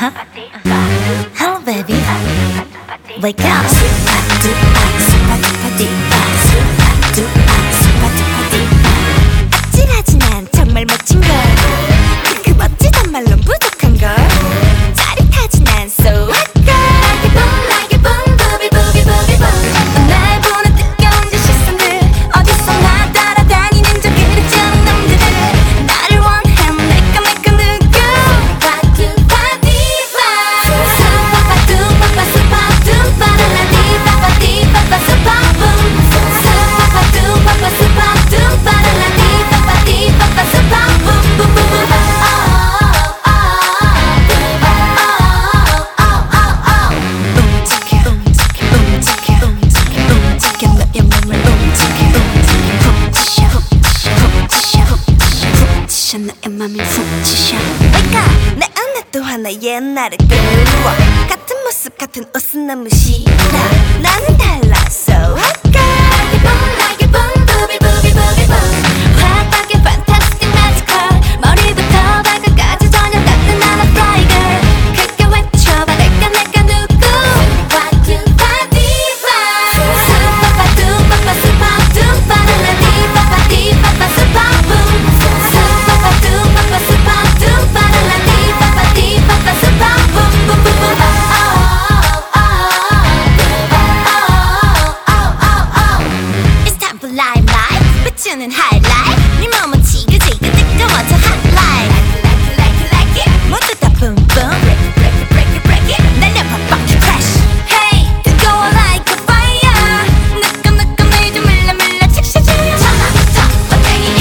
Hello, baby. Wake up. 멈춰 나의 맘이 훅치셔 뭘까 내 안에 또 하나 옛날의 그리워 같은 모습 같은 옷은 너무 싫어 나는 달라 so 나는 high life 네 몸은 지그지그 hot life Like it like it like it 모두 다 boom boom. Break it break it break it break it fuck crash Hey 뜨거워 like a fire. 뜨끈뜨끈 내좀 밀라 밀라 즉시 질려 천하부터 원탱이